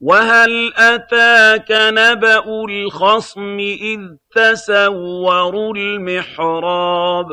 وَهَلْ أَتَاكَ نَبَأُ الْخَصْمِ إِذْ تَسَوَّرُوا الْمِحْرَابَ